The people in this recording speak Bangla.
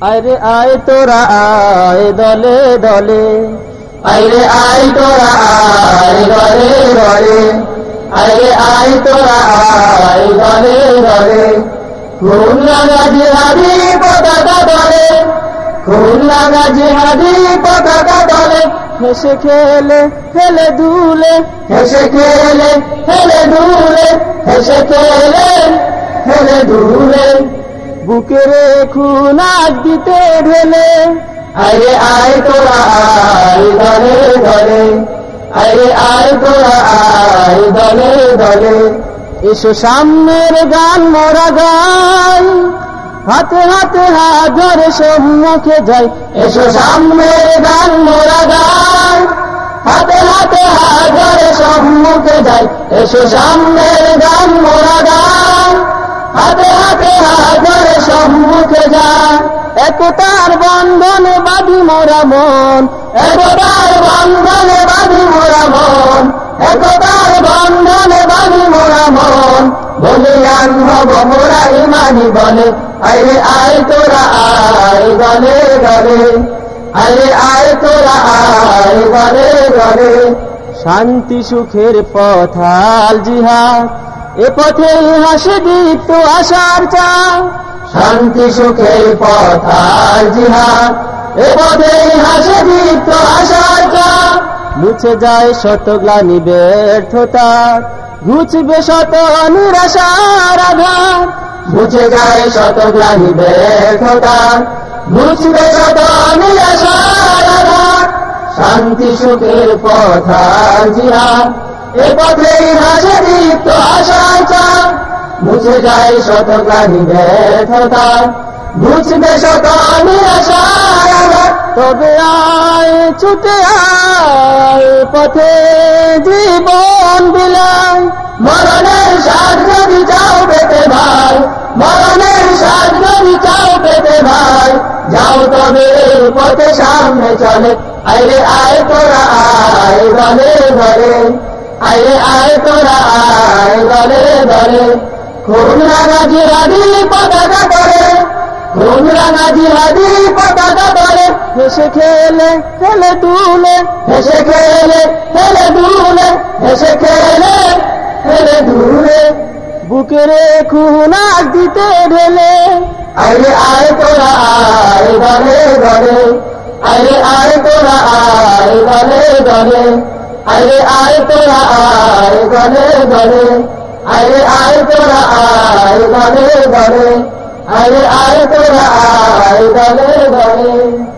আরে আয় তোরা, আয় দলে দলে। আইরে আয় তোরা, আয় দলে দলে। আইরে আয় তোরা, আয় দলে দলে। খুন লাগা জিহাদি পতাকা দলে। খুন লাগা জিহাদি পতাকা দলে। হেসে খেলে খেলে দুলে। হেসে খেলে, হেলে দুলে। হেসে খেলে, হেলে দুলে। বুকে খুন আগ দিতে ঢেলে। আইরে আই তোরা আই দলে দলে। আইরে আই তোরা আই দলে দলে। এসো সামনের গান মোরা গাই হাতে হাতে ধরে সম্মুখে যাই। এসো সামনের গান মোরা গান। হাতে হাতে ধরে সম্মুখে যাই। এসো সামনের গান মোরা গান। একতার বন্ধনে বাঁধি মোরা মন, একতার বন্ধনে বাঁধি মোরা মন, একতার বন্ধনে বাঁধি মোরা মন। বলিয়ান হব মোরা ইমানি বলে আরে আয় তোরা আয় গলে গলে আরে আয় তোরা আয় গলে গলে শান্তি সুখের পথাল জিহাদ, এ পথে হাসে দীপ্ত আশার চা শান্তি, সুখের পথার জিহাদ। এ হাসে দীপ্ত আশার চা মুছে যায় শত গ্লানি ব্যর্থতা ঘুচবে শত নিরাশার আঘাত। বুঝে যায় শত গ্লানি ব্যর্থতা বুঝবে শত নিরাশার আঘাত। শান্তি, সুখের পথার জিহাদ। এ হাসে দীপ্ত চাঁদ। মুছে যায় শত গ্লানি ব্যর্থতা বুঝবে শত আঘাত। তবে আয় ছুটে আয় পথে জীবন বিলায়। মরণের স্বাদ যদি চাও পেতে ভাই মরণের স্বাদ যদি চাও পেতে ভাই যাও তবে পথে সামনে চলে। আইরে আয় তোরা আয় দলে দলে। আইরে আয় তোরা আয় দলে দলে। খুন রাঙা জিহাদি পতাকা করে খুন রাঙা জিহাদি পতাকা করে হেসে খেলে খেলে দুলে হেসে খেলে হেলে দুলে হেসে খেলে হেলে দুলে বুকের খুন দিতে ঢেলে আরে আয় তোরা আয় দলে দলে আরে আয় তোরা আয় দলে দলে আরে আয় তোরা আয় দলে দলে আরে আয় তোরা আয় দলে দলে আরে আয় তোরা আয় দলে দলে